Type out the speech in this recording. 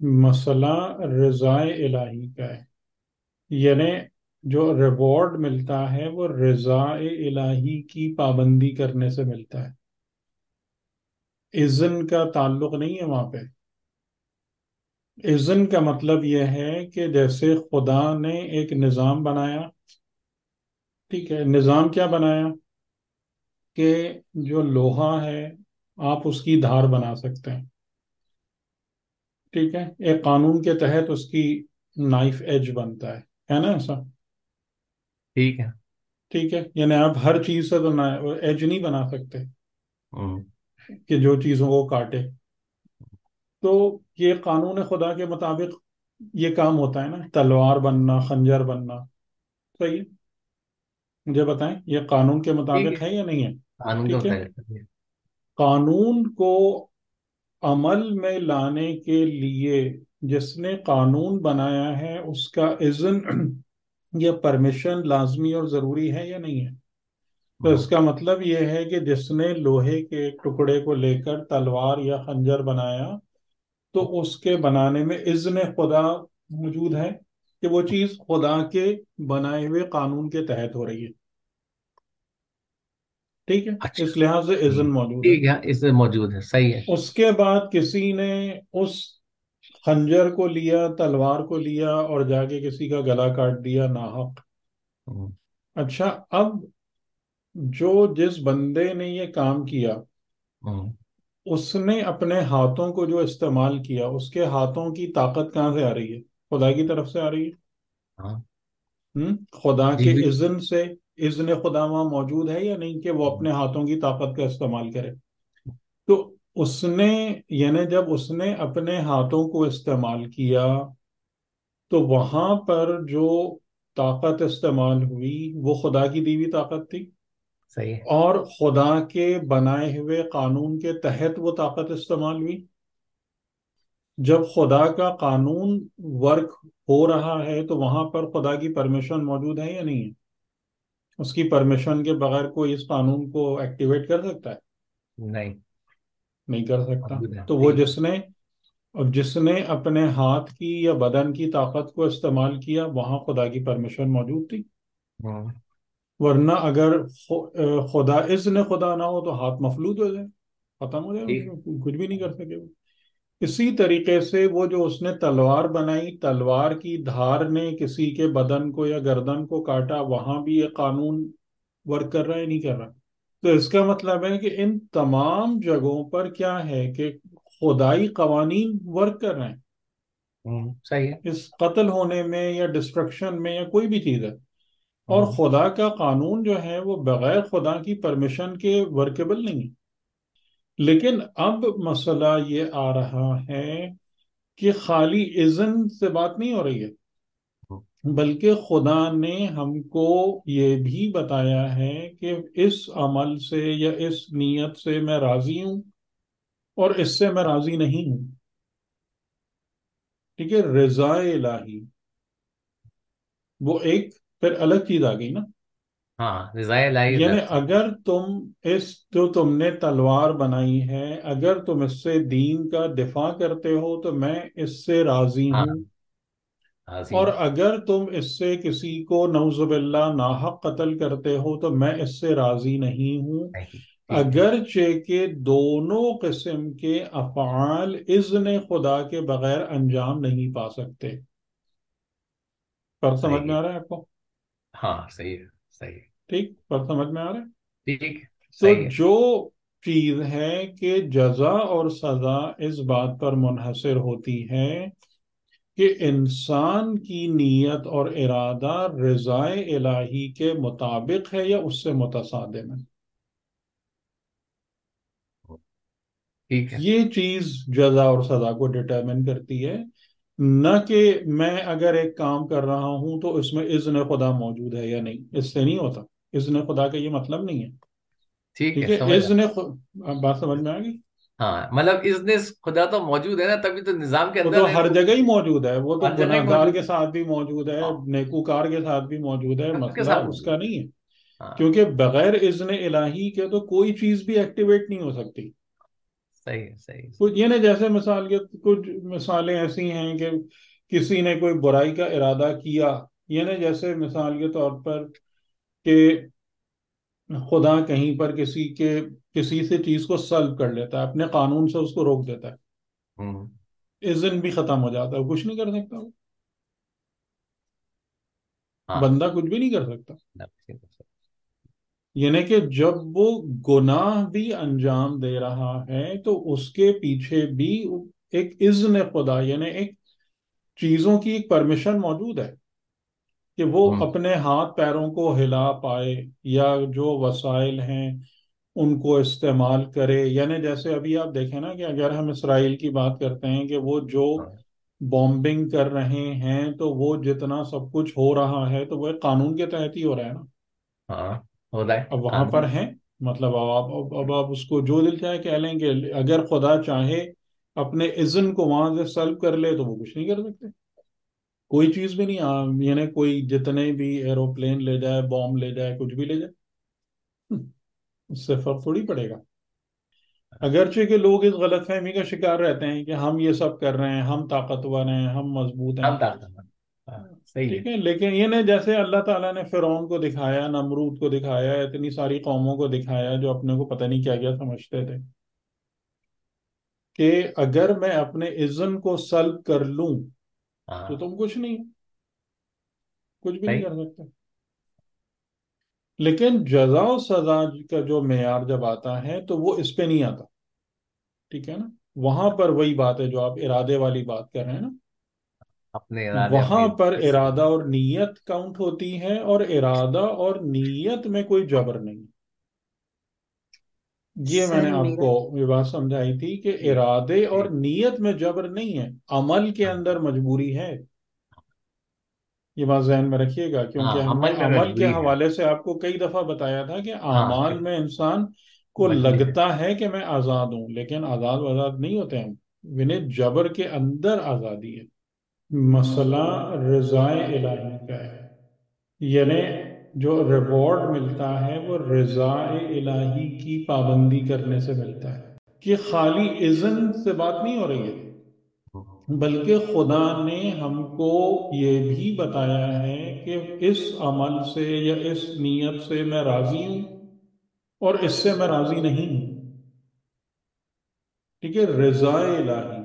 مسئلہ رضائے الہی کا ہے۔ یعنی جو ریوارڈ ملتا ہے وہ رضائے الہی کی پابندی کرنے سے ملتا ہے۔ اذن کا تعلق نہیں ہے وہاں پہ۔ اذن کا مطلب یہ ہے کہ جیسے خدا نے ایک نظام بنایا، ٹھیک ہے، نظام کیا بنایا؟ کہ جو لوہا ہے، آپ اس کی دھار بنا سکتے ہیں۔ ٹھیک ہے ایک قانون کے تحت اس کی نائف ایج بنتا ہے ہے نا ایسا؟ ٹھیک ہے۔ ٹھیک ہے یعنی آپ ہر چیز سے تو ایج نہیں بنا سکتے۔ کہ جو چیزوں کو کاٹے۔ تو یہ قانون خدا کے مطابق یہ کام ہوتا ہے نا تلوار بننا خنجر بننا۔ صحیح؟ ہے مجھے بتائیں یہ قانون کے مطابق ہے یا نہیں ہے؟ قانون کو عمل میں لانے کے لیے جس نے قانون بنایا ہے، اس کا اذن یا پرمیشن لازمی اور ضروری ہے یا نہیں ہے؟ تو اس کا مطلب یہ ہے کہ جس نے لوہے کے ایک ٹکڑے کو لے کر تلوار یا خنجر بنایا، تو اس کے بنانے میں اذن خدا موجود ہے کہ وہ چیز خدا کے بنائے ہوئے قانون کے تحت ہو رہی ہے۔ ٹھیک ہے؟ اچھا۔ اس لحاظ سے اذن موجود ہے۔ ٹھیک ہے اس میں موجود ہے صحیح ہے۔ اس کے بعد کسی نے اس خنجر کو لیا تلوار کو لیا اور جا کے کسی کا گلا کاٹ دیا ناحق۔ اچھا اب جو جس بندے نے یہ کام کیا اس نے اپنے ہاتھوں کو جو استعمال کیا اس کے ہاتھوں کی طاقت کہاں سے آ رہی ہے؟ خدا کی طرف سے آ رہی ہے؟ ہاں؟ خدا جی کے بھی اذن سے اذن خدا وہاں موجود ہے یا نہیں کہ وہ اپنے ہاتھوں کی طاقت کا استعمال کرے؟ تو اس نے یعنی جب اس نے اپنے ہاتھوں کو استعمال کیا تو وہاں پر جو طاقت استعمال ہوئی وہ خدا کی دی ہوئی طاقت تھی؟ صحیح اور خدا کے بنائے ہوئے قانون کے تحت وہ طاقت استعمال ہوئی؟ جب خدا کا قانون ورک ہو رہا ہے تو وہاں پر خدا کی پرمیشن موجود ہے یا نہیں ہے؟ اس کی پرمیشن کے بغیر کوئی اس قانون کو ایکٹیویٹ کر سکتا ہے؟ نہیں۔ نہیں کر سکتا۔ تو وہ جس نے جس نے اپنے ہاتھ کی یا بدن کی طاقت کو استعمال کیا وہاں خدا کی پرمیشن موجود تھی۔ ہوں، ورنہ اگر خدا اذن خدا نہ ہو تو ہاتھ مفلوج ہو جائے۔ ختم ہو جائے۔ اس کچھ بھی نہیں کر سکے۔ وہ اسی طریقے سے وہ جو اس نے تلوار بنائی تلوار کی دھار نے کسی کے بدن کو یا گردن کو کاٹا وہاں بھی یہ قانون ورک کر رہا ہے نہیں کر رہا؟ تو اس کا مطلب ہے کہ ان تمام جگہوں پر کیا ہے کہ خدائی قوانین ورک کر رہے ہیں۔ صحیح ہے۔ اس قتل ہونے میں یا ڈسٹرکشن میں یا کوئی بھی چیز ہے۔ اور خدا کا قانون جو ہے وہ بغیر خدا کی پرمیشن کے ورکیبل نہیں ہے۔ لیکن اب مسئلہ یہ آ رہا ہے کہ خالی اذن سے بات نہیں ہو رہی ہے، بلکہ خدا نے ہم کو یہ بھی بتایا ہے کہ اس عمل سے یا اس نیت سے میں راضی ہوں اور اس سے میں راضی نہیں ہوں۔ ٹھیک ہے، رضا الہی، وہ ایک پھر الگ چیز آ گئی نا۔ ہاں رضائے الہی یعنی اگر تم اس جو تم نے تلوار بنائی ہے اگر تم اس سے دین کا دفاع کرتے ہو تو میں اس سے راضی ہاں۔ ہوں۔ اور اگر تم اس سے کسی کو نعوذ باللہ ناحق قتل کرتے ہو تو میں اس سے راضی نہیں ہوں۔ اگرچہ کہ دونوں قسم کے افعال اذن خدا کے بغیر انجام نہیں پا سکتے۔ پر سمجھ میں آ رہا ہے آپ کو؟ ہاں صحیح ہے۔ صحیح ٹھیک پر سمجھ میں آ رہا ہے؟ ٹھیک تو جو چیز ہے کہ جزا اور سزا اس بات پر منحصر ہوتی ہے کہ انسان کی نیت اور ارادہ رضائے الہی کے مطابق ہے یا اس سے متصادم ہے؟ یہ چیز جزا اور سزا کو ڈٹرمن کرتی ہے۔ نہ کہ میں اگر ایک کام کر رہا ہوں تو اس میں اذن خدا موجود ہے یا نہیں اس سے نہیں ہوتا۔ اذن خدا کا یہ مطلب نہیں ہے۔ ٹھیک ہے اذن بات سمجھ میں آ گئی؟ ہاں مطلب اس نے خدا تو موجود ہے نا تبھی تو نظام کے وہ تو اندر ہر جگہ ہی موجود ہے وہ تو ہر جگہ ہی گناہ گار موجود۔ کے ساتھ بھی موجود ہے ہاں۔ نیکوکار کے ساتھ بھی موجود ہے مسئلہ اس کا نہیں ہے۔ ہاں۔ کیونکہ بغیر اذن الہی کے تو کوئی چیز بھی ایکٹیویٹ نہیں ہو سکتی۔ صحیح صحیح کچھ یہ نہیں جیسے مثال کے کچھ مثالیں ایسی ہیں کہ کسی نے کوئی برائی کا ارادہ کیا یہ نہیں جیسے مثال کے طور پر کہ خدا کہیں پر کسی کے کسی سے چیز کو سلب کر لیتا ہے اپنے قانون سے اس کو روک دیتا ہے۔ ہوں۔ اذن بھی ختم ہو جاتا ہے کچھ نہیں کر سکتا وہ۔ ہاں۔ بندہ کچھ بھی نہیں کر سکتا۔ یعنی کہ جب وہ گناہ بھی انجام دے رہا ہے تو اس کے پیچھے بھی ایک اذن خدا یعنی ایک چیزوں کی ایک پرمیشن موجود ہے کہ وہ اپنے ہاتھ پیروں کو ہلا پائے یا جو وسائل ہیں ان کو استعمال کرے۔ یعنی جیسے ابھی آپ دیکھیں نا کہ اگر ہم اسرائیل کی بات کرتے ہیں کہ وہ جو ہاں۔ بامبنگ کر رہے ہیں تو وہ جتنا سب کچھ ہو رہا ہے تو وہ قانون کے تحت ہی ہو رہا ہے نا۔ ہاں، ہو رہا ہے اب وہاں پر ہیں۔ مطلب اب آپ اب اب آپ اس کو جو دل چاہے کہہ لیں کہ اگر خدا چاہے اپنے اذن کو وہاں سے سلب کر لے تو وہ کچھ نہیں کر سکتے۔ کوئی چیز بھی نہیں یعنی کوئی جتنے بھی ایروپلین لے جائے بوم لے جائے کچھ بھی لے جائے۔ اس سے فرق تھوڑی پڑے گا۔ اگرچہ کہ لوگ اس غلط فہمی کا شکار رہتے ہیں کہ ہم یہ سب کر رہے ہیں ہم طاقتور ہیں ہم مضبوط ہیں ہم طاقتور ہاں صحیح ہے ٹھیک ہے۔ لیکن یہ نہیں جیسے اللہ تعالیٰ نے فرعون کو دکھایا نمرود کو دکھایا اتنی ساری قوموں کو دکھایا جو اپنے کو پتہ نہیں کیا کیا سمجھتے تھے۔ کہ اگر میں اپنے اذن کو سلب کر لوں ہاں۔ تو تم کچھ نہیں کچھ بھی نہیں کر سکتے۔ لیکن جزا و سزا کا جو معیار جب آتا ہے تو وہ اس پہ نہیں آتا۔ ٹھیک ہے نا؟ وہاں پر وہی بات ہے جو آپ ارادے والی بات کر رہے ہیں نا۔ اپنے ارادے وہاں پر ارادہ اور نیت کاؤنٹ ہوتی ہے اور ارادہ اور نیت میں کوئی جبر نہیں۔ یہ میں نے آپ کو یہ بات سمجھائی تھی کہ جی۔ ارادے اور جی۔ نیت میں جبر نہیں ہے عمل کے ہاں۔ اندر مجبوری ہے۔ یہ بات ذہن میں رکھیے گا ہاں کیونکہ ہم نے عمل کے حوالے سے آپ کو کئی دفعہ بتایا تھا کہ ہاں اعمال میں انسان کو لگتا ہے کہ میں آزاد ہوں لیکن آزاد آزاد نہیں ہوتے ہم۔ انہیں جبر کے اندر آزادی ہے۔ مسئلہ رضائے الہی کا ہے۔ یعنی جو ریوارڈ ملتا ہے وہ رضائے الہی کی پابندی کرنے سے ملتا ہے۔ کہ خالی اذن سے بات نہیں ہو رہی ہے، بلکہ خدا نے ہم کو یہ بھی بتایا ہے کہ اس عمل سے یا اس نیت سے میں راضی ہوں اور اس سے میں راضی نہیں ہوں۔ ٹھیک ہے رضا الہی۔